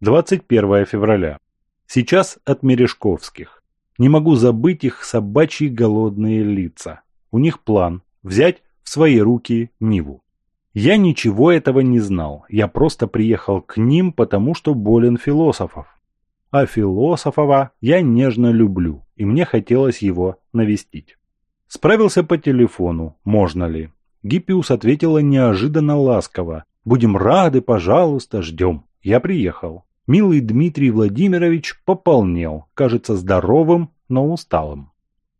21 февраля. Сейчас от Мережковских. Не могу забыть их собачьи голодные лица. У них план – взять в свои руки Ниву. Я ничего этого не знал. Я просто приехал к ним, потому что болен философов. А философова я нежно люблю, и мне хотелось его навестить. Справился по телефону, можно ли. Гиппиус ответила неожиданно ласково. «Будем рады, пожалуйста, ждем. Я приехал». Милый Дмитрий Владимирович пополнел, кажется здоровым, но усталым.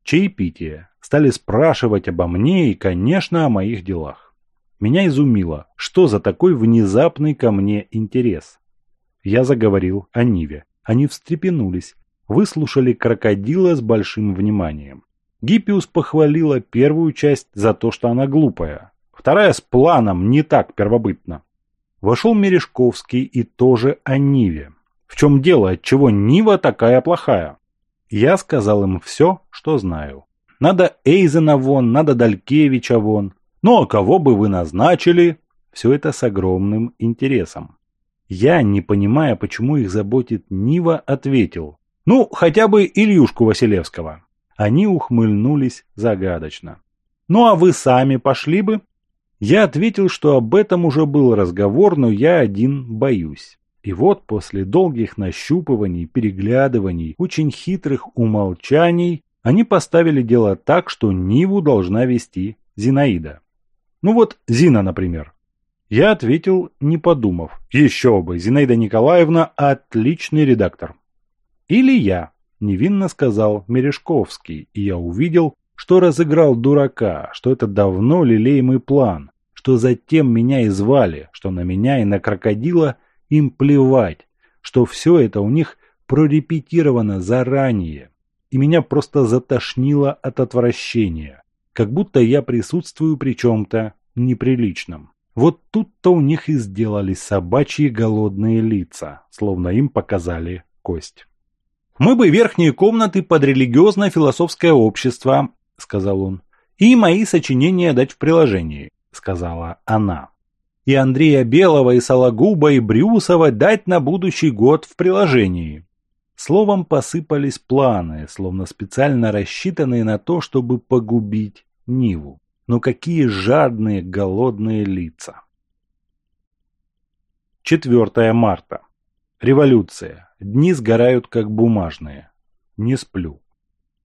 Чаепитие. Стали спрашивать обо мне и, конечно, о моих делах. Меня изумило, что за такой внезапный ко мне интерес. Я заговорил о Ниве. Они встрепенулись, выслушали крокодила с большим вниманием. Гиппиус похвалила первую часть за то, что она глупая. Вторая с планом не так первобытна. Вошел Мережковский и тоже о Ниве. В чем дело, отчего Нива такая плохая? Я сказал им все, что знаю. Надо Эйзена вон, надо Далькевича вон. Ну а кого бы вы назначили? Все это с огромным интересом. Я, не понимая, почему их заботит Нива, ответил. Ну, хотя бы Ильюшку Василевского. Они ухмыльнулись загадочно. Ну а вы сами пошли бы? Я ответил, что об этом уже был разговор, но я один боюсь. И вот после долгих нащупываний, переглядываний, очень хитрых умолчаний, они поставили дело так, что Ниву должна вести Зинаида. Ну вот Зина, например. Я ответил, не подумав. Еще бы, Зинаида Николаевна – отличный редактор. Или я, невинно сказал Мережковский, и я увидел, что разыграл дурака, что это давно лелеемый план, что затем меня и звали, что на меня и на крокодила им плевать, что все это у них прорепетировано заранее. И меня просто затошнило от отвращения, как будто я присутствую при чем-то неприличном. Вот тут-то у них и сделали собачьи голодные лица, словно им показали кость. Мы бы верхние комнаты под религиозно-философское общество, сказал он. «И мои сочинения дать в приложении», — сказала она. «И Андрея Белого, и Сологуба, и Брюсова дать на будущий год в приложении». Словом посыпались планы, словно специально рассчитанные на то, чтобы погубить Ниву. Но какие жадные, голодные лица. 4 марта. Революция. Дни сгорают, как бумажные. Не сплю.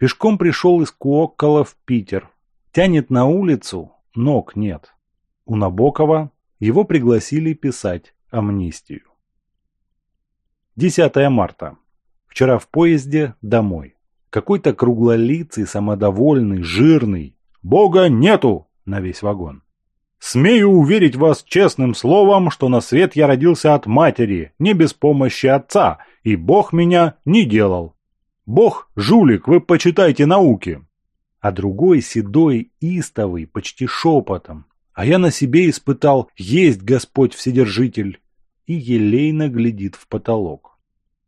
Пешком пришел из Куоккола в Питер. Тянет на улицу, ног нет. У Набокова его пригласили писать амнистию. 10 марта. Вчера в поезде домой. Какой-то круглолицый, самодовольный, жирный. «Бога нету!» на весь вагон. «Смею уверить вас честным словом, что на свет я родился от матери, не без помощи отца, и Бог меня не делал. Бог – жулик, вы почитайте науки. А другой, седой, истовый, почти шепотом. А я на себе испытал «Есть Господь Вседержитель» и елейно глядит в потолок.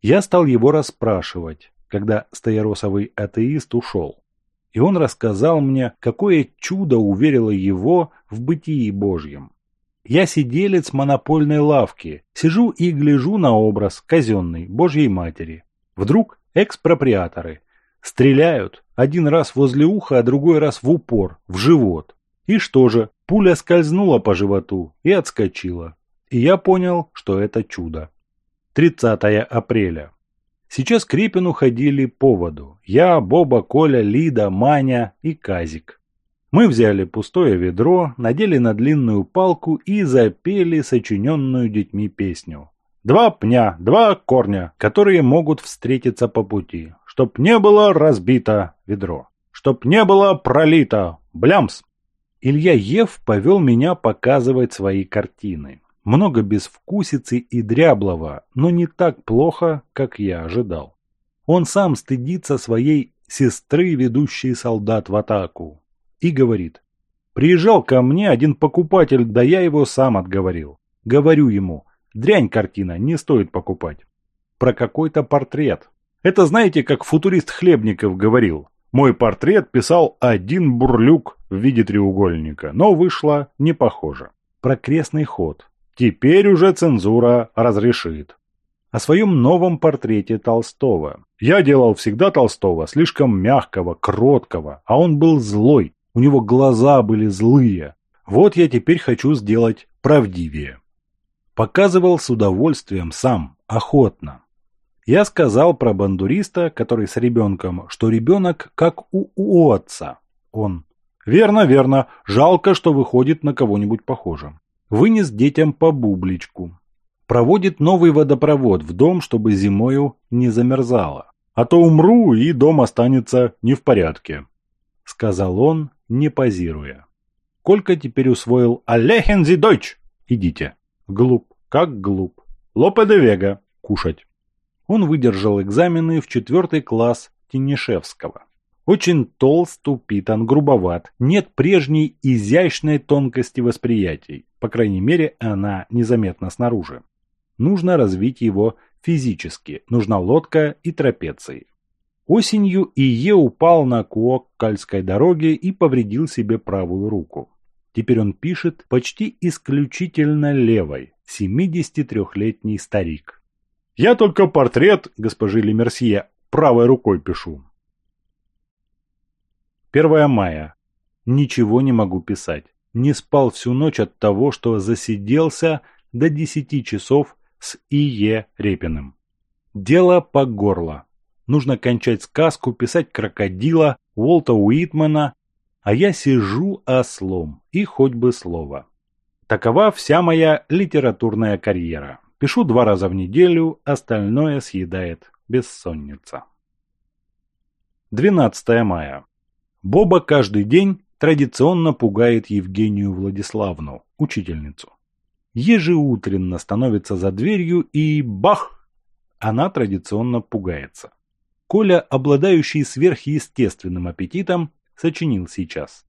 Я стал его расспрашивать, когда стояросовый атеист ушел. И он рассказал мне, какое чудо уверило его в бытии Божьем. Я сиделец монопольной лавки, сижу и гляжу на образ казенной Божьей Матери. Вдруг Экспроприаторы. Стреляют. Один раз возле уха, а другой раз в упор, в живот. И что же? Пуля скользнула по животу и отскочила. И я понял, что это чудо. 30 апреля. Сейчас к Репину ходили по воду. Я, Боба, Коля, Лида, Маня и Казик. Мы взяли пустое ведро, надели на длинную палку и запели сочиненную детьми песню два пня, два корня, которые могут встретиться по пути, чтоб не было разбито ведро, чтоб не было пролито, блямс. Илья Ев повел меня показывать свои картины. Много безвкусицы и дряблого, но не так плохо, как я ожидал. Он сам стыдится своей сестры, ведущей солдат в атаку, и говорит, «Приезжал ко мне один покупатель, да я его сам отговорил. Говорю ему, Дрянь картина, не стоит покупать. Про какой-то портрет. Это знаете, как футурист Хлебников говорил. Мой портрет писал один бурлюк в виде треугольника, но вышло не похоже. Про крестный ход. Теперь уже цензура разрешит. О своем новом портрете Толстого. Я делал всегда Толстого, слишком мягкого, кроткого, а он был злой. У него глаза были злые. Вот я теперь хочу сделать правдивее. Показывал с удовольствием сам, охотно. Я сказал про бандуриста, который с ребенком, что ребенок как у, у отца. Он. Верно, верно. Жалко, что выходит на кого-нибудь похожим. Вынес детям по бубличку. Проводит новый водопровод в дом, чтобы зимою не замерзало. А то умру, и дом останется не в порядке. Сказал он, не позируя. Колька теперь усвоил «Алехензи дойч!» «Идите!» Глуп, как глуп. Лопе де Вега. Кушать. Он выдержал экзамены в четвертый класс Тинишевского. Очень толст, упитан, грубоват. Нет прежней изящной тонкости восприятий. По крайней мере, она незаметна снаружи. Нужно развить его физически. Нужна лодка и трапеции. Осенью Ие упал на Куоккальской дороге и повредил себе правую руку. Теперь он пишет почти исключительно левой, 73-летний старик. «Я только портрет госпожи Лемерсье правой рукой пишу». 1 мая. Ничего не могу писать. Не спал всю ночь от того, что засиделся до 10 часов с И.Е. Репиным. Дело по горло. Нужно кончать сказку, писать крокодила, Уолта Уитмана а я сижу ослом, и хоть бы слово. Такова вся моя литературная карьера. Пишу два раза в неделю, остальное съедает бессонница. 12 мая. Боба каждый день традиционно пугает Евгению Владиславну, учительницу. Ежеутренно становится за дверью и бах! Она традиционно пугается. Коля, обладающий сверхъестественным аппетитом, сочинил сейчас.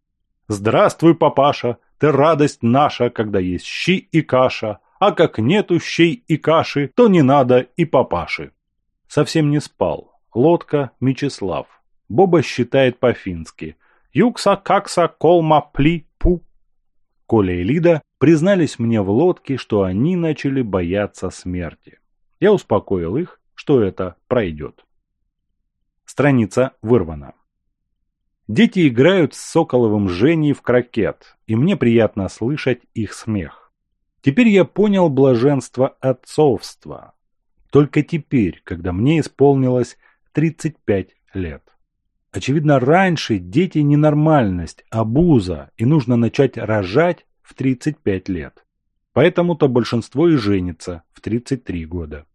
«Здравствуй, папаша, ты радость наша, когда есть щи и каша, а как нету щей и каши, то не надо и папаши». Совсем не спал. Лодка Мечислав. Боба считает по-фински. «Юкса, какса, колма, пли, пу». Коля и Лида признались мне в лодке, что они начали бояться смерти. Я успокоил их, что это пройдет. Страница вырвана. Дети играют с Соколовым Женей в крокет, и мне приятно слышать их смех. Теперь я понял блаженство отцовства. Только теперь, когда мне исполнилось 35 лет. Очевидно, раньше дети ненормальность, абуза, и нужно начать рожать в 35 лет. Поэтому-то большинство и женится в 33 года.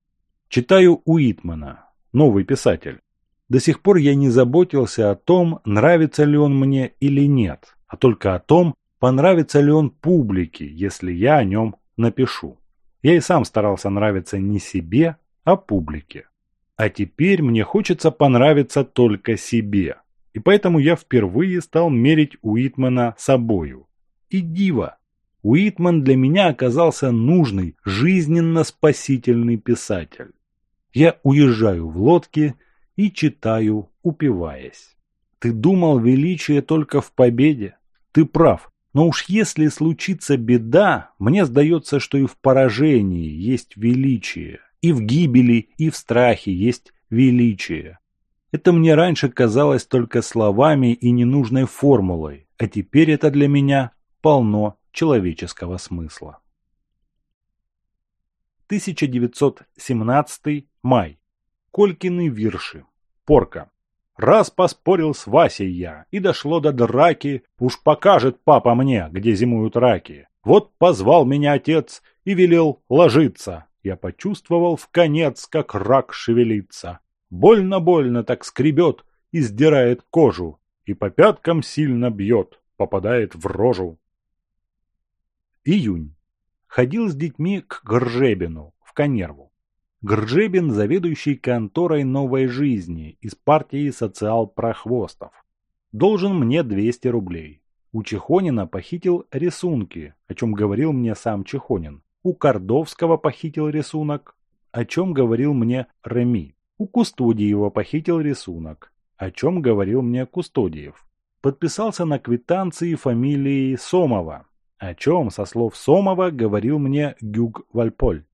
Читаю Уитмана, новый писатель. До сих пор я не заботился о том, нравится ли он мне или нет, а только о том, понравится ли он публике, если я о нем напишу. Я и сам старался нравиться не себе, а публике. А теперь мне хочется понравиться только себе. И поэтому я впервые стал мерить Уитмана собою. И диво! Уитман для меня оказался нужный, жизненно спасительный писатель. Я уезжаю в лодке – и читаю, упиваясь. Ты думал, величие только в победе? Ты прав. Но уж если случится беда, мне сдается, что и в поражении есть величие, и в гибели, и в страхе есть величие. Это мне раньше казалось только словами и ненужной формулой, а теперь это для меня полно человеческого смысла. 1917 май. Колькины вирши порка. Раз поспорил с Васей я, и дошло до драки, уж покажет папа мне, где зимуют раки. Вот позвал меня отец и велел ложиться. Я почувствовал в конец, как рак шевелится. Больно-больно так скребет и сдирает кожу, и по пяткам сильно бьет, попадает в рожу. Июнь. Ходил с детьми к Гржебину, в Конерву. Гржебин, заведующий конторой «Новой жизни» из партии социал-прохвостов, должен мне 200 рублей. У Чехонина похитил рисунки, о чем говорил мне сам Чехонин. У Кордовского похитил рисунок, о чем говорил мне Реми. У Кустодиева похитил рисунок, о чем говорил мне Кустодиев. Подписался на квитанции фамилии Сомова, о чем, со слов Сомова, говорил мне Гюг Вальполь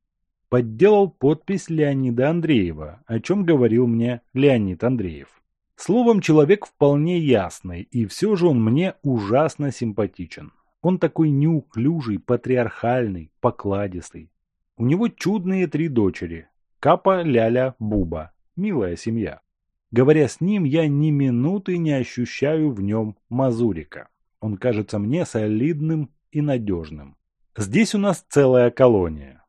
подделал подпись Леонида Андреева, о чем говорил мне Леонид Андреев. Словом, человек вполне ясный, и все же он мне ужасно симпатичен. Он такой неуклюжий, патриархальный, покладистый. У него чудные три дочери – Капа, Ляля, Буба. Милая семья. Говоря с ним, я ни минуты не ощущаю в нем мазурика. Он кажется мне солидным и надежным. Здесь у нас целая колония.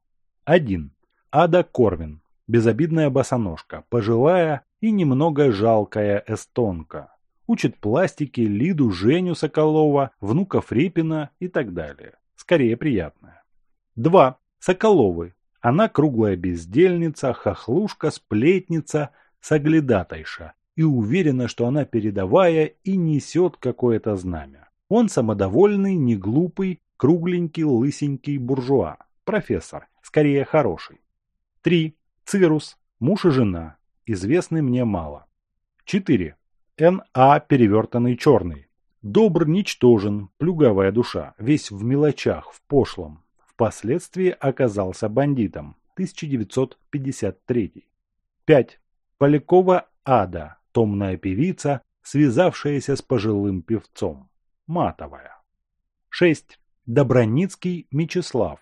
Один. Ада Корвин. Безобидная босоножка, пожилая и немного жалкая эстонка. Учит пластике Лиду, Женю Соколова, внуков Репина и так далее. Скорее приятная. Два Соколовы. Она круглая бездельница, хохлушка, сплетница, соглядатайша. И уверена, что она передовая и несет какое-то знамя. Он самодовольный, неглупый, кругленький, лысенький буржуа. Профессор скорее хороший. 3. Цирус, муж и жена, известны мне мало. 4. Н.А. перевертанный черный. Добр ничтожен, плюговая душа, весь в мелочах, в пошлом. Впоследствии оказался бандитом. 1953. 5. Полякова Ада, томная певица, связавшаяся с пожилым певцом. Матовая. 6. Доброницкий Мечислав,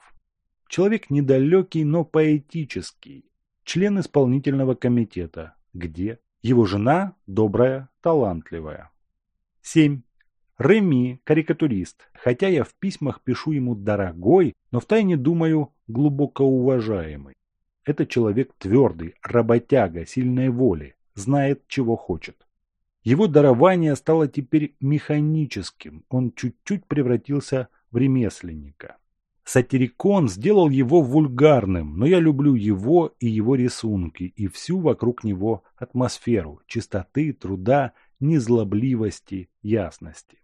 Человек недалекий, но поэтический. Член исполнительного комитета. Где? Его жена добрая, талантливая. 7. Реми – карикатурист. Хотя я в письмах пишу ему «дорогой», но втайне думаю «глубоко уважаемый». Это человек твердый, работяга, сильной воли, знает, чего хочет. Его дарование стало теперь механическим, он чуть-чуть превратился в ремесленника. Сатирикон сделал его вульгарным, но я люблю его и его рисунки, и всю вокруг него атмосферу чистоты, труда, незлобливости, ясности.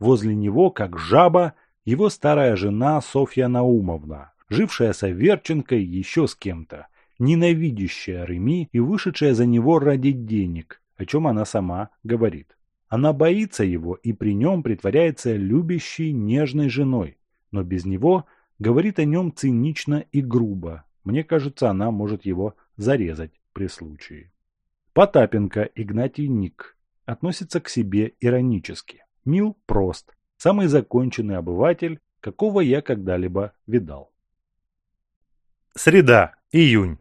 Возле него, как жаба, его старая жена Софья Наумовна, жившая с Аверченкой еще с кем-то, ненавидящая Реми и вышедшая за него ради денег, о чем она сама говорит. Она боится его и при нем притворяется любящей, нежной женой, но без него – Говорит о нем цинично и грубо. Мне кажется, она может его зарезать при случае. Потапенко Игнатий Ник относится к себе иронически. Мил прост, самый законченный обыватель, какого я когда-либо видал. Среда, июнь.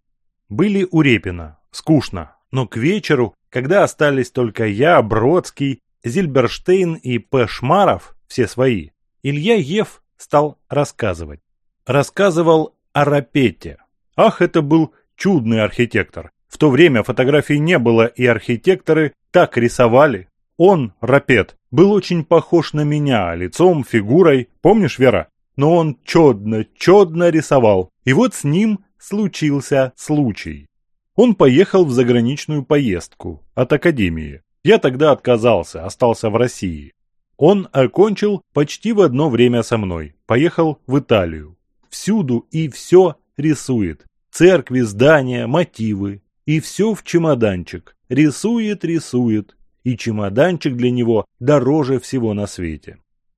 Были у Репина. Скучно. Но к вечеру, когда остались только я, Бродский, Зильберштейн и П. Шмаров, все свои, Илья Ев стал рассказывать рассказывал о Рапете. Ах, это был чудный архитектор. В то время фотографий не было, и архитекторы так рисовали. Он, Рапет, был очень похож на меня лицом, фигурой. Помнишь, Вера? Но он чудно, чудно рисовал. И вот с ним случился случай. Он поехал в заграничную поездку от академии. Я тогда отказался, остался в России. Он окончил почти в одно время со мной, поехал в Италию всюду и все рисует. Церкви, здания, мотивы. И все в чемоданчик. Рисует, рисует. И чемоданчик для него дороже всего на свете.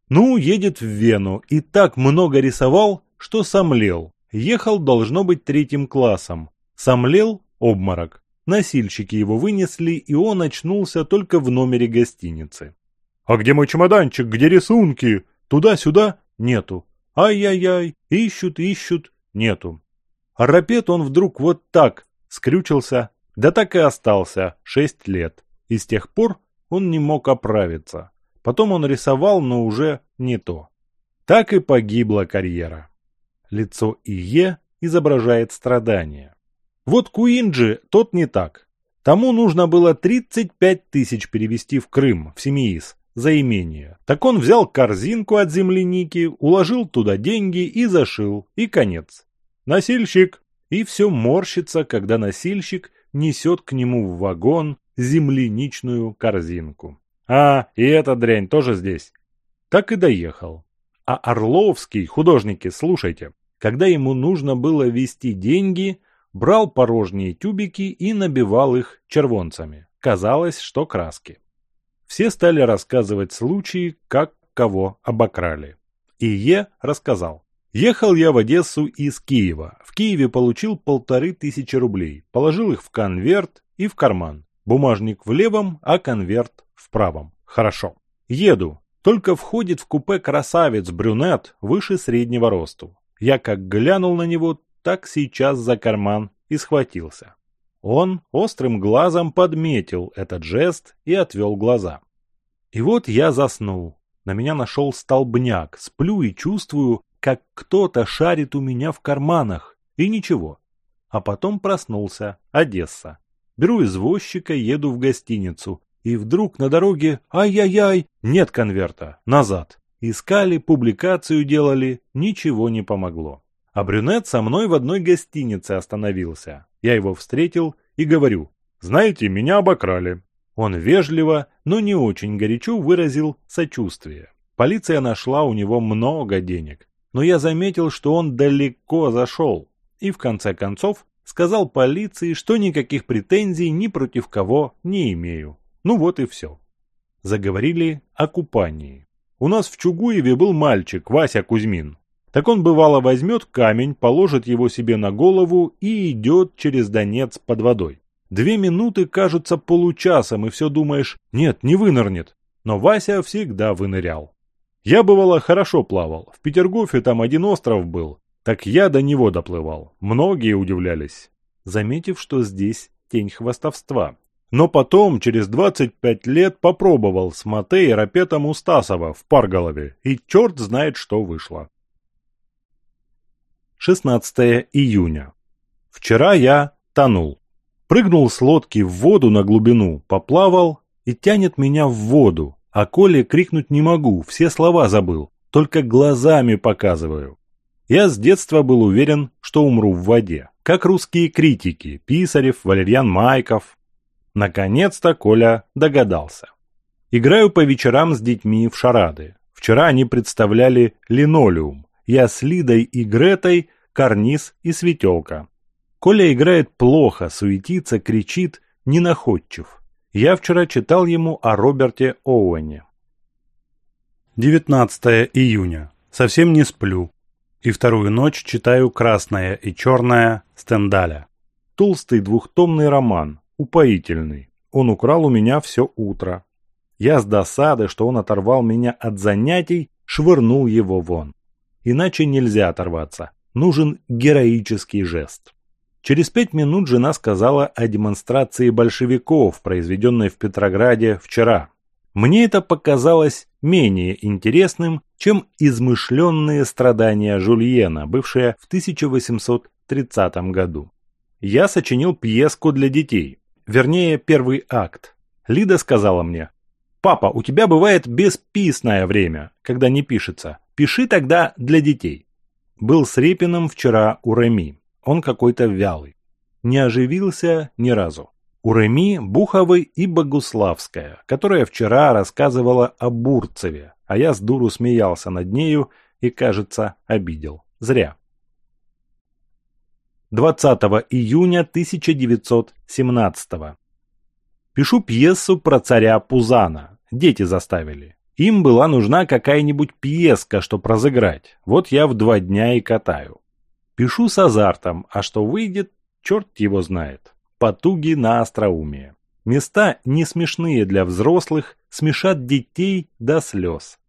Ну, едет в Вену и так много рисовал, что сомлел. Ехал, должно быть, третьим классом. Сомлел – обморок. Носильщики его вынесли, и он очнулся только в номере гостиницы. «А где мой чемоданчик? Где рисунки? Туда-сюда? Нету. «Ай-яй-яй! Ищут, ищут! Нету!» Рапет он вдруг вот так скрючился, да так и остался, шесть лет. И с тех пор он не мог оправиться. Потом он рисовал, но уже не то. Так и погибла карьера. Лицо Ие изображает страдание. Вот Куинджи, тот не так. Тому нужно было 35 тысяч перевести в Крым, в Семиис, за имение. Так он взял корзинку от земляники, уложил туда деньги и зашил, и конец. Носильщик! И все морщится, когда носильщик несет к нему в вагон земляничную корзинку. А, и эта дрянь тоже здесь. Так и доехал. А Орловский, художники, слушайте, когда ему нужно было вести деньги, брал порожние тюбики и набивал их червонцами. Казалось, что краски. Все стали рассказывать случаи, как кого обокрали. И Е рассказал. Ехал я в Одессу из Киева. В Киеве получил полторы тысячи рублей. Положил их в конверт и в карман. Бумажник в левом, а конверт в правом. Хорошо. Еду. Только входит в купе красавец-брюнет выше среднего росту. Я как глянул на него, так сейчас за карман и схватился. Он острым глазом подметил этот жест и отвел глаза. И вот я заснул. На меня нашел столбняк. Сплю и чувствую, как кто-то шарит у меня в карманах. И ничего. А потом проснулся. Одесса. Беру извозчика, еду в гостиницу. И вдруг на дороге «Ай-яй-яй!» Нет конверта. Назад. Искали, публикацию делали. Ничего не помогло. А брюнет со мной в одной гостинице остановился. Я его встретил и говорю, «Знаете, меня обокрали». Он вежливо, но не очень горячо выразил сочувствие. Полиция нашла у него много денег, но я заметил, что он далеко зашел. И в конце концов сказал полиции, что никаких претензий ни против кого не имею. Ну вот и все. Заговорили о купании. У нас в Чугуеве был мальчик, Вася Кузьмин. Так он бывало возьмет камень, положит его себе на голову и идет через Донец под водой. Две минуты кажутся получасом, и все думаешь, нет, не вынырнет. Но Вася всегда вынырял. Я, бывало, хорошо плавал. В Петергофе там один остров был. Так я до него доплывал. Многие удивлялись. Заметив, что здесь тень хвостовства. Но потом, через 25 лет, попробовал с Матей рапетом у Стасова в Парголове. И черт знает, что вышло. 16 июня. Вчера я тонул. Прыгнул с лодки в воду на глубину, поплавал и тянет меня в воду. А Коле крикнуть не могу, все слова забыл, только глазами показываю. Я с детства был уверен, что умру в воде, как русские критики Писарев, Валерьян Майков. Наконец-то Коля догадался. Играю по вечерам с детьми в шарады. Вчера они представляли линолеум я с Лидой и Гретой, Карниз и Светелка. Коля играет плохо, суетится, кричит, не находчив. Я вчера читал ему о Роберте Оуэне. 19 июня. Совсем не сплю. И вторую ночь читаю «Красное и черное» Стендаля. Толстый двухтомный роман, упоительный. Он украл у меня все утро. Я с досады, что он оторвал меня от занятий, швырнул его вон иначе нельзя оторваться. Нужен героический жест. Через пять минут жена сказала о демонстрации большевиков, произведенной в Петрограде вчера. Мне это показалось менее интересным, чем измышленные страдания Жульена, бывшие в 1830 году. Я сочинил пьеску для детей, вернее первый акт. Лида сказала мне, «Папа, у тебя бывает бесписное время, когда не пишется. Пиши тогда для детей. Был с Репиным вчера у Реми. Он какой-то вялый. Не оживился ни разу. У Реми Буховы и Богуславская, которая вчера рассказывала о Бурцеве, а я с дуру смеялся над нею и, кажется, обидел. Зря. 20 июня 1917. Пишу пьесу про царя Пузана. Дети заставили. Им была нужна какая-нибудь пьеска, чтоб разыграть. Вот я в два дня и катаю. Пишу с азартом, а что выйдет, черт его знает. Потуги на остроумие. Места не смешные для взрослых, смешат детей до слез.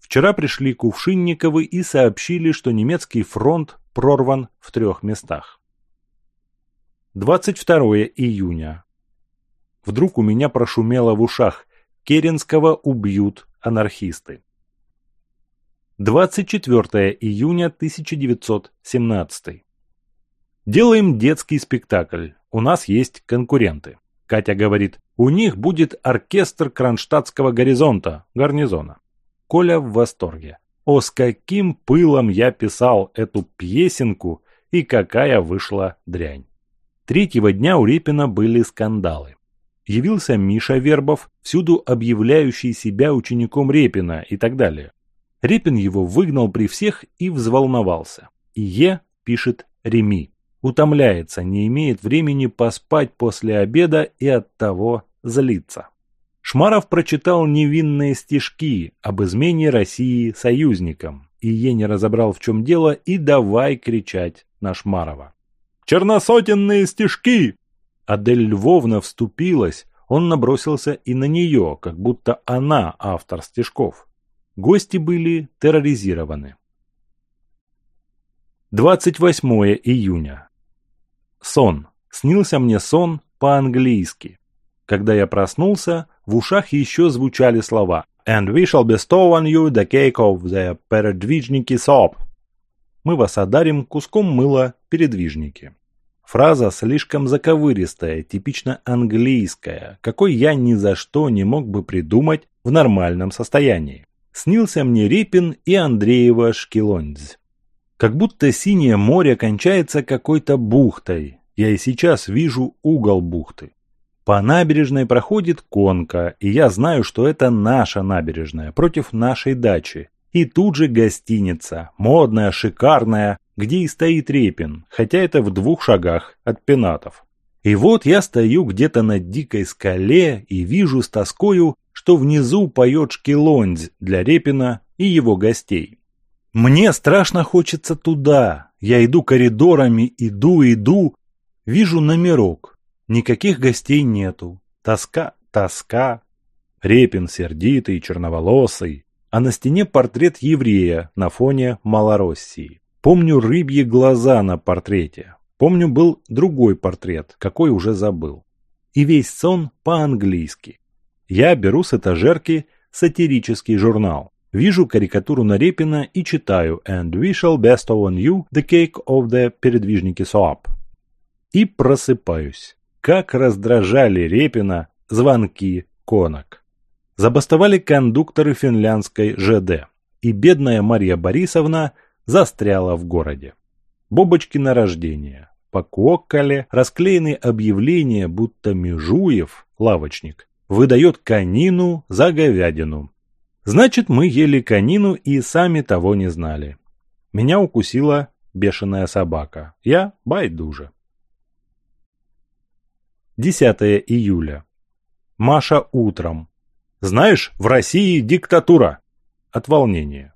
Вчера пришли Кувшинниковы и сообщили, что немецкий фронт прорван в трех местах. 22 июня. Вдруг у меня прошумело в ушах – Керенского убьют анархисты. 24 июня 1917. Делаем детский спектакль. У нас есть конкуренты. Катя говорит, у них будет оркестр Кронштадтского горизонта, гарнизона. Коля в восторге. О, с каким пылом я писал эту песенку и какая вышла дрянь. Третьего дня у Репина были скандалы явился Миша Вербов, всюду объявляющий себя учеником Репина и так далее. Репин его выгнал при всех и взволновался. И Е пишет Реми. Утомляется, не имеет времени поспать после обеда и оттого злится. Шмаров прочитал невинные стишки об измене России союзникам. И Е не разобрал, в чем дело, и давай кричать на Шмарова. «Черносотенные стишки!» Адель Львовна вступилась, он набросился и на нее, как будто она автор стишков. Гости были терроризированы. 28 июня. Сон. Снился мне сон по-английски. Когда я проснулся, в ушах еще звучали слова «And we shall bestow on you the cake of the передвижники soap». Мы вас одарим куском мыла передвижники. Фраза слишком заковыристая, типично английская, какой я ни за что не мог бы придумать в нормальном состоянии. Снился мне Репин и Андреева Шкелондзь. Как будто синее море кончается какой-то бухтой. Я и сейчас вижу угол бухты. По набережной проходит конка, и я знаю, что это наша набережная, против нашей дачи. И тут же гостиница, модная, шикарная, где и стоит Репин, хотя это в двух шагах от пенатов. И вот я стою где-то на дикой скале и вижу с тоскою, что внизу поет шкелондь для Репина и его гостей. Мне страшно хочется туда. Я иду коридорами, иду, иду. Вижу номерок. Никаких гостей нету. Тоска, тоска. Репин сердитый, черноволосый. А на стене портрет еврея на фоне Малороссии. Помню рыбьи глаза на портрете. Помню, был другой портрет, какой уже забыл. И весь сон по-английски. Я беру с этажерки сатирический журнал. Вижу карикатуру на Репина и читаю «And we shall bestow on you the cake of the передвижники Соап». И просыпаюсь. Как раздражали Репина звонки конок. Забастовали кондукторы финляндской ЖД. И бедная Мария Борисовна – застряла в городе. Бобочки на рождение. По Кокколе расклеены объявления, будто Межуев, лавочник, выдает конину за говядину. Значит, мы ели конину и сами того не знали. Меня укусила бешеная собака. Я байдуже. 10 июля. Маша утром. Знаешь, в России диктатура. От волнения.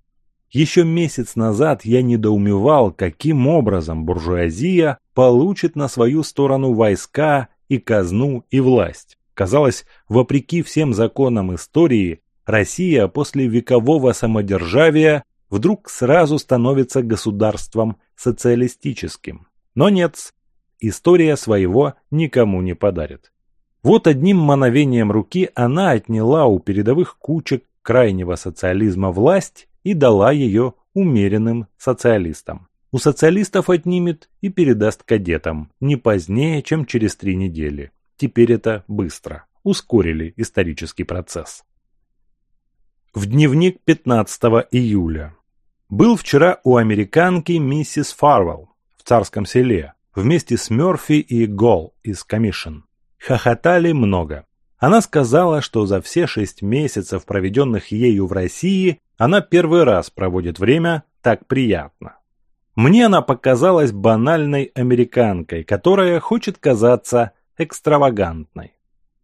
Еще месяц назад я недоумевал, каким образом буржуазия получит на свою сторону войска и казну, и власть. Казалось, вопреки всем законам истории, Россия после векового самодержавия вдруг сразу становится государством социалистическим. Но нет, история своего никому не подарит. Вот одним мановением руки она отняла у передовых кучек крайнего социализма власть и дала ее умеренным социалистам. У социалистов отнимет и передаст кадетам, не позднее, чем через три недели. Теперь это быстро. Ускорили исторический процесс. В дневник 15 июля. Был вчера у американки миссис Фарвелл в Царском селе вместе с Мёрфи и Гол из Commission. Хохотали много. Она сказала, что за все шесть месяцев, проведенных ею в России, она первый раз проводит время так приятно. Мне она показалась банальной американкой, которая хочет казаться экстравагантной.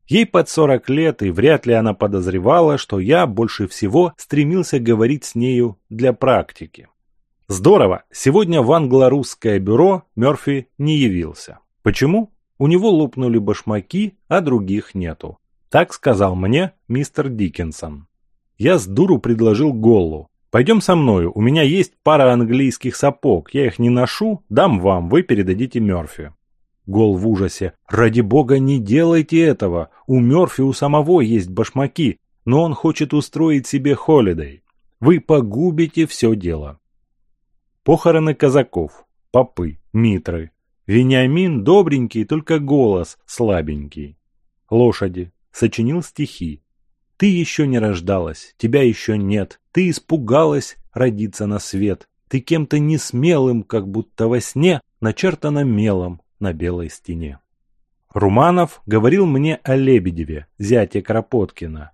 Ей под 40 лет, и вряд ли она подозревала, что я больше всего стремился говорить с нею для практики. Здорово, сегодня в англо-русское бюро Мёрфи не явился. Почему? У него лопнули башмаки, а других нету. Так сказал мне мистер Диккенсон. Я с дуру предложил Голлу. «Пойдем со мною, у меня есть пара английских сапог, я их не ношу, дам вам, вы передадите Мёрфи». Гол в ужасе. «Ради бога, не делайте этого! У Мёрфи у самого есть башмаки, но он хочет устроить себе холидей. Вы погубите все дело». Похороны казаков, попы, митры. Вениамин добренький, только голос слабенький. Лошади. Сочинил стихи. Ты еще не рождалась, тебя еще нет, ты испугалась родиться на свет, ты кем-то несмелым, как будто во сне, начертано мелом на белой стене. Руманов говорил мне о Лебедеве, зяте Кропоткина.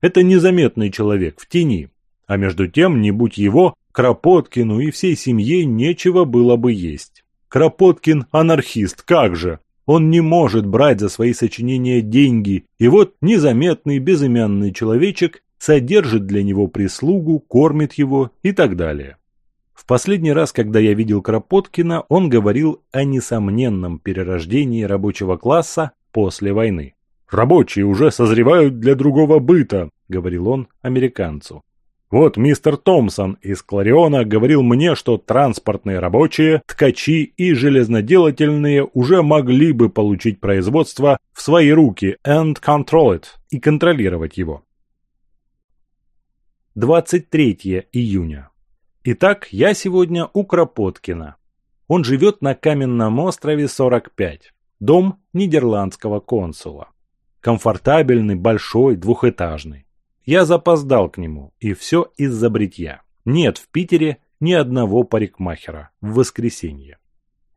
Это незаметный человек в тени, а между тем, не будь его, Кропоткину и всей семье нечего было бы есть. Кропоткин – анархист, как же! Он не может брать за свои сочинения деньги, и вот незаметный безымянный человечек содержит для него прислугу, кормит его и так далее. В последний раз, когда я видел Кропоткина, он говорил о несомненном перерождении рабочего класса после войны. «Рабочие уже созревают для другого быта», — говорил он американцу. Вот мистер Томпсон из Клариона говорил мне, что транспортные рабочие, ткачи и железноделательные уже могли бы получить производство в свои руки and control it и контролировать его. 23 июня. Итак, я сегодня у Кропоткина. Он живет на Каменном острове 45, дом нидерландского консула. Комфортабельный, большой, двухэтажный. Я запоздал к нему, и все из-за бритья. Нет в Питере ни одного парикмахера в воскресенье.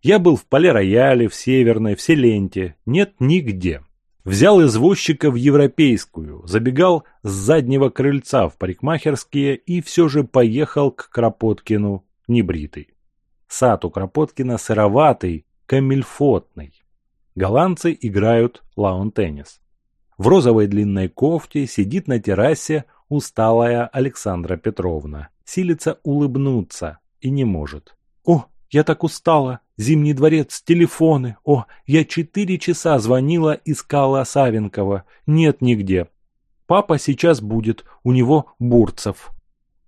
Я был в Поле-Рояле, в Северной, в Селенте. Нет нигде. Взял извозчика в Европейскую, забегал с заднего крыльца в парикмахерские и все же поехал к Кропоткину небритый. Сад у Кропоткина сыроватый, камельфотный. Голландцы играют лаун-теннис. В розовой длинной кофте сидит на террасе усталая Александра Петровна. Силится улыбнуться и не может. «О, я так устала! Зимний дворец, телефоны! О, я четыре часа звонила, искала Савенкова. Нет нигде. Папа сейчас будет, у него Бурцев».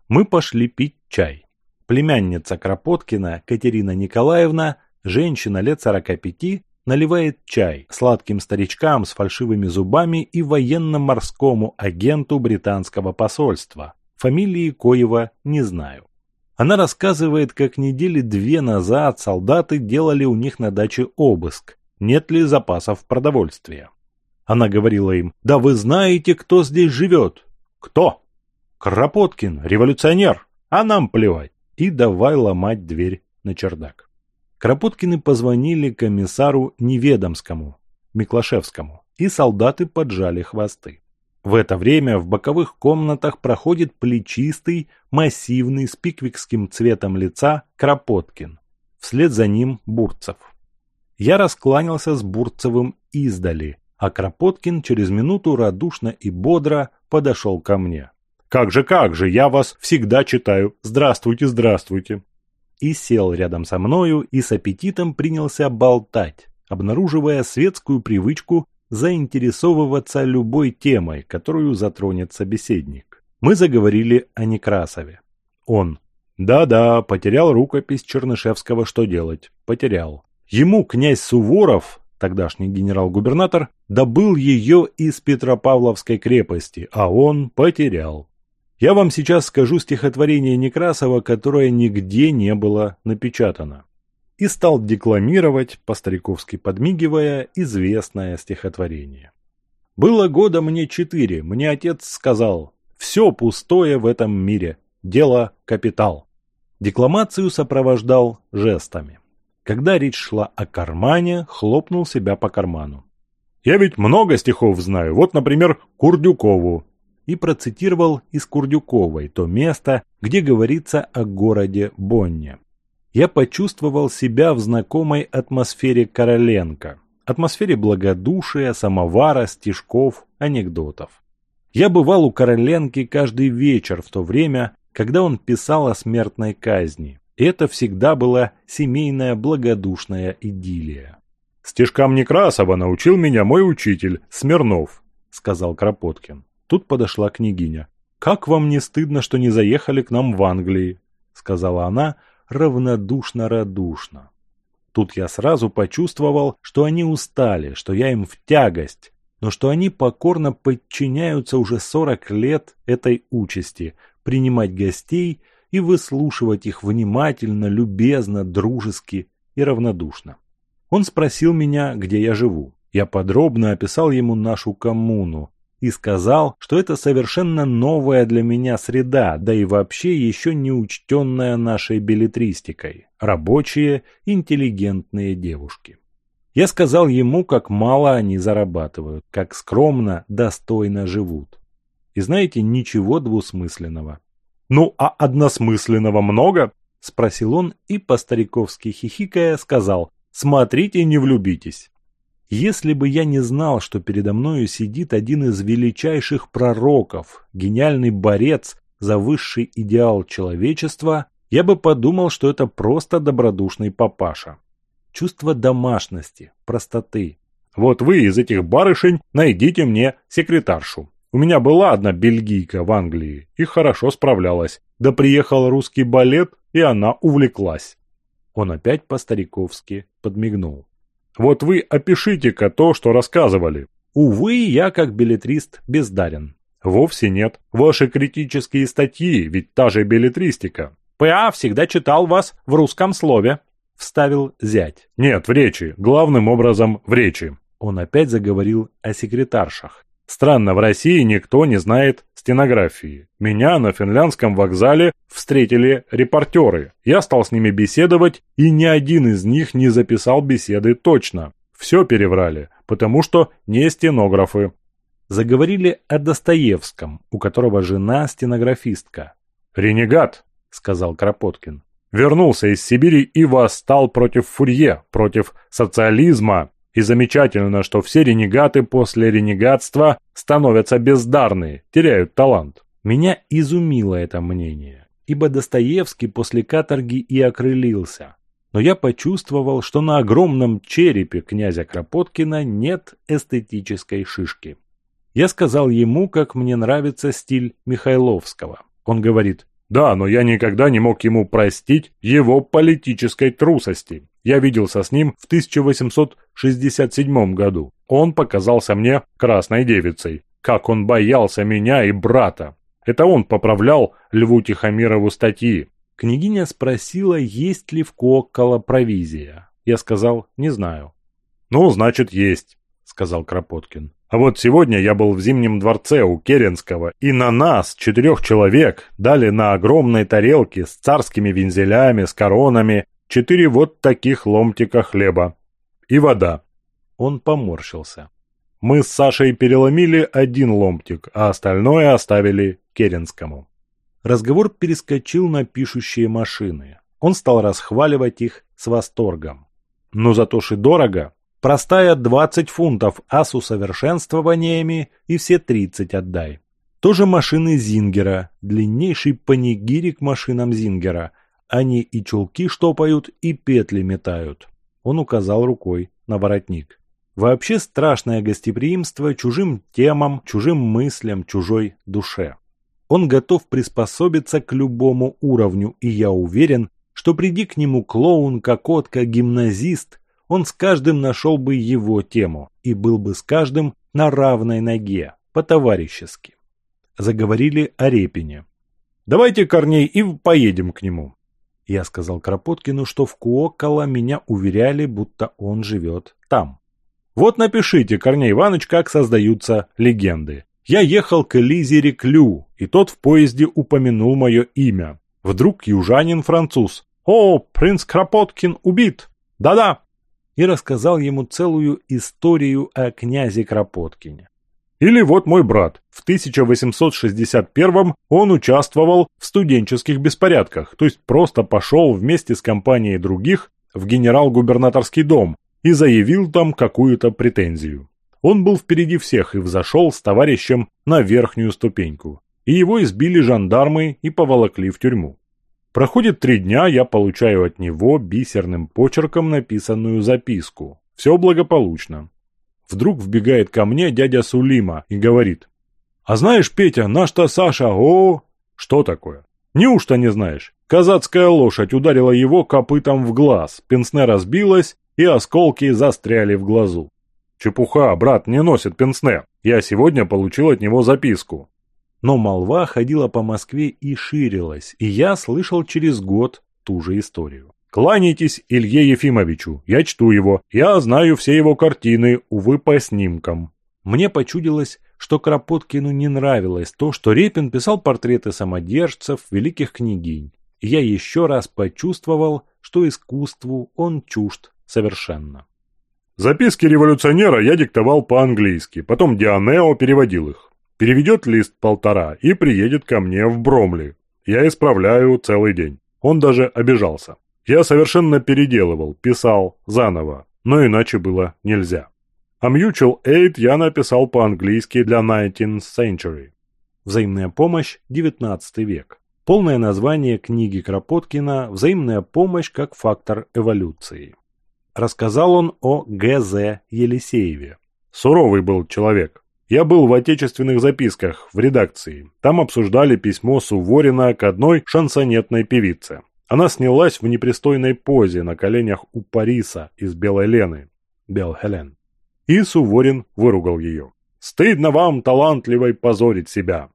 Мы пошли пить чай. Племянница Кропоткина, Катерина Николаевна, женщина лет 45, наливает чай сладким старичкам с фальшивыми зубами и военно-морскому агенту британского посольства. Фамилии Коева не знаю. Она рассказывает, как недели две назад солдаты делали у них на даче обыск, нет ли запасов продовольствия. Она говорила им, да вы знаете, кто здесь живет. Кто? Кропоткин, революционер, а нам плевать. И давай ломать дверь на чердак. Кропоткины позвонили комиссару Неведомскому, Миклашевскому, и солдаты поджали хвосты. В это время в боковых комнатах проходит плечистый, массивный, с пиквикским цветом лица Кропоткин. Вслед за ним Бурцев. Я раскланялся с Бурцевым издали, а Кропоткин через минуту радушно и бодро подошел ко мне. «Как же, как же, я вас всегда читаю. Здравствуйте, здравствуйте» и сел рядом со мною и с аппетитом принялся болтать, обнаруживая светскую привычку заинтересовываться любой темой, которую затронет собеседник. Мы заговорили о Некрасове. Он. Да-да, потерял рукопись Чернышевского, что делать? Потерял. Ему князь Суворов, тогдашний генерал-губернатор, добыл ее из Петропавловской крепости, а он потерял. Я вам сейчас скажу стихотворение Некрасова, которое нигде не было напечатано. И стал декламировать, по-стариковски подмигивая, известное стихотворение. «Было года мне четыре, мне отец сказал, все пустое в этом мире, дело капитал». Декламацию сопровождал жестами. Когда речь шла о кармане, хлопнул себя по карману. «Я ведь много стихов знаю, вот, например, Курдюкову, и процитировал из Курдюковой то место, где говорится о городе Бонне. Я почувствовал себя в знакомой атмосфере Короленко, атмосфере благодушия, самовара, стишков, анекдотов. Я бывал у Короленки каждый вечер в то время, когда он писал о смертной казни. Это всегда была семейная благодушная идиллия. «Стишкам Некрасова научил меня мой учитель, Смирнов», — сказал Кропоткин. Тут подошла княгиня. «Как вам не стыдно, что не заехали к нам в Англии?» — сказала она равнодушно-радушно. Тут я сразу почувствовал, что они устали, что я им в тягость, но что они покорно подчиняются уже 40 лет этой участи – принимать гостей и выслушивать их внимательно, любезно, дружески и равнодушно. Он спросил меня, где я живу. Я подробно описал ему нашу коммуну, и сказал, что это совершенно новая для меня среда, да и вообще еще не учтенная нашей билетристикой. Рабочие, интеллигентные девушки. Я сказал ему, как мало они зарабатывают, как скромно, достойно живут. И знаете, ничего двусмысленного. «Ну, а односмысленного много?» – спросил он и, по-стариковски хихикая, сказал «Смотрите, не влюбитесь». Если бы я не знал, что передо мною сидит один из величайших пророков, гениальный борец за высший идеал человечества, я бы подумал, что это просто добродушный папаша. Чувство домашности, простоты. Вот вы из этих барышень найдите мне секретаршу. У меня была одна бельгийка в Англии и хорошо справлялась. Да приехал русский балет, и она увлеклась. Он опять по-стариковски подмигнул. Вот вы опишите-ка то, что рассказывали. Увы, я как билетрист бездарен. Вовсе нет. Ваши критические статьи, ведь та же билетристика. П.А. всегда читал вас в русском слове. Вставил зять. Нет, в речи. Главным образом в речи. Он опять заговорил о секретаршах. Странно, в России никто не знает стенографии. Меня на финляндском вокзале встретили репортеры. Я стал с ними беседовать, и ни один из них не записал беседы точно. Все переврали, потому что не стенографы. Заговорили о Достоевском, у которого жена стенографистка. «Ренегат», — сказал Кропоткин. «Вернулся из Сибири и восстал против Фурье, против социализма, и замечательно, что все ренегаты после ренегатства становятся бездарные, теряют талант. Меня изумило это мнение, ибо Достоевский после каторги и окрылился. Но я почувствовал, что на огромном черепе князя Кропоткина нет эстетической шишки. Я сказал ему, как мне нравится стиль Михайловского. Он говорит, да, но я никогда не мог ему простить его политической трусости. Я виделся с ним в 1867 году. Он показался мне красной девицей. Как он боялся меня и брата. Это он поправлял Льву Тихомирову статьи. Княгиня спросила, есть ли в Коккола провизия. Я сказал, не знаю. «Ну, значит, есть», — сказал Кропоткин. А вот сегодня я был в Зимнем дворце у Керенского, и на нас, четырех человек, дали на огромной тарелке с царскими вензелями, с коронами, четыре вот таких ломтика хлеба. И вода. Он поморщился. Мы с Сашей переломили один ломтик, а остальное оставили Керенскому. Разговор перескочил на пишущие машины. Он стал расхваливать их с восторгом. Но зато то дорого, Простая 20 фунтов, а с усовершенствованиями и все 30 отдай. Тоже машины Зингера, длиннейший панигирик машинам Зингера. Они и чулки штопают, и петли метают. Он указал рукой на воротник. Вообще страшное гостеприимство чужим темам, чужим мыслям, чужой душе. Он готов приспособиться к любому уровню, и я уверен, что приди к нему клоун, кокотка, гимназист, он с каждым нашел бы его тему и был бы с каждым на равной ноге, по-товарищески. Заговорили о Репине. «Давайте, Корней, и поедем к нему». Я сказал Кропоткину, что в Куокола меня уверяли, будто он живет там. «Вот напишите, Корней Иванович, как создаются легенды. Я ехал к Элизе Реклю, и тот в поезде упомянул мое имя. Вдруг южанин-француз. «О, принц Кропоткин убит! Да-да, и рассказал ему целую историю о князе Кропоткине. Или вот мой брат. В 1861 он участвовал в студенческих беспорядках, то есть просто пошел вместе с компанией других в генерал-губернаторский дом и заявил там какую-то претензию. Он был впереди всех и взошел с товарищем на верхнюю ступеньку. И его избили жандармы и поволокли в тюрьму. Проходит три дня, я получаю от него бисерным почерком написанную записку. Все благополучно. Вдруг вбегает ко мне дядя Сулима и говорит. «А знаешь, Петя, наш-то Саша, о...» «Что такое?» «Неужто не знаешь?» Казацкая лошадь ударила его копытом в глаз, пенсне разбилась, и осколки застряли в глазу. «Чепуха, брат не носит пенсне. Я сегодня получил от него записку. Но молва ходила по Москве и ширилась, и я слышал через год ту же историю. «Кланяйтесь Илье Ефимовичу, я чту его, я знаю все его картины, увы, по снимкам». Мне почудилось, что Кропоткину не нравилось то, что Репин писал портреты самодержцев, великих княгинь. И я еще раз почувствовал, что искусству он чужд совершенно. Записки революционера я диктовал по-английски, потом Дианео переводил их переведет лист полтора и приедет ко мне в Бромли. Я исправляю целый день. Он даже обижался. Я совершенно переделывал, писал заново, но иначе было нельзя. А Mutual Aid я написал по-английски для 19th Century. Взаимная помощь, 19 век. Полное название книги Кропоткина «Взаимная помощь как фактор эволюции». Рассказал он о Г.З. Елисееве. Суровый был человек, я был в отечественных записках в редакции. Там обсуждали письмо Суворина к одной шансонетной певице. Она снялась в непристойной позе на коленях у Париса из Белой Лены. Бел Хелен. И Суворин выругал ее. «Стыдно вам, талантливой, позорить себя!»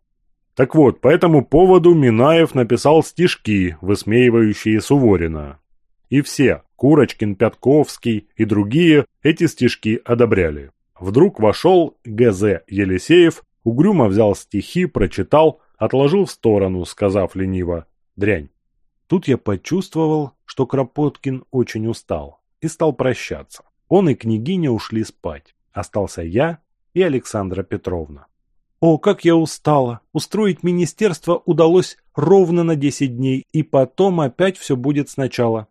Так вот, по этому поводу Минаев написал стишки, высмеивающие Суворина. И все, Курочкин, Пятковский и другие, эти стишки одобряли. Вдруг вошел Г.З. Елисеев, угрюмо взял стихи, прочитал, отложил в сторону, сказав лениво «дрянь». Тут я почувствовал, что Кропоткин очень устал и стал прощаться. Он и княгиня ушли спать. Остался я и Александра Петровна. О, как я устала! Устроить министерство удалось ровно на 10 дней, и потом опять все будет сначала.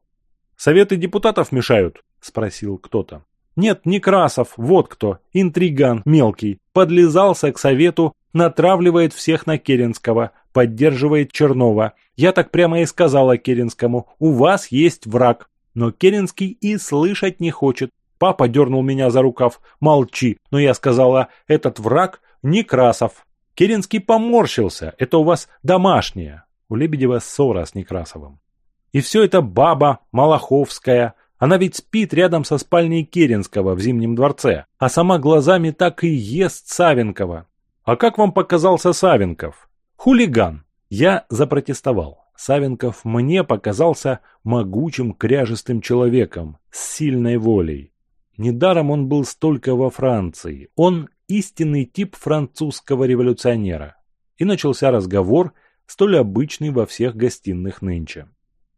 Советы депутатов мешают, спросил кто-то. Нет, Некрасов, вот кто, интриган мелкий, подлизался к совету, натравливает всех на Керенского, поддерживает Чернова. Я так прямо и сказала Керенскому, у вас есть враг. Но Керенский и слышать не хочет. Папа дернул меня за рукав, молчи, но я сказала, этот враг Некрасов. Керенский поморщился, это у вас домашнее. У Лебедева ссора с Некрасовым. И все это баба Малаховская, она ведь спит рядом со спальней Керенского в Зимнем дворце, а сама глазами так и ест Савенкова. А как вам показался Савенков? Хулиган. Я запротестовал. Савенков мне показался могучим, кряжестым человеком, с сильной волей. Недаром он был столько во Франции. Он истинный тип французского революционера. И начался разговор, столь обычный во всех гостиных нынче.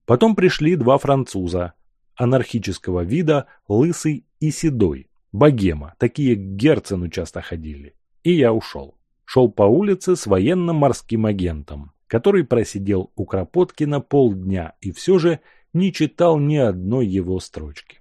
Потом пришли два француза, анархического вида, лысый и седой, богема, такие Герцену часто ходили. И я ушел. Шел по улице с военно-морским агентом, который просидел у Кропоткина полдня и все же не читал ни одной его строчки.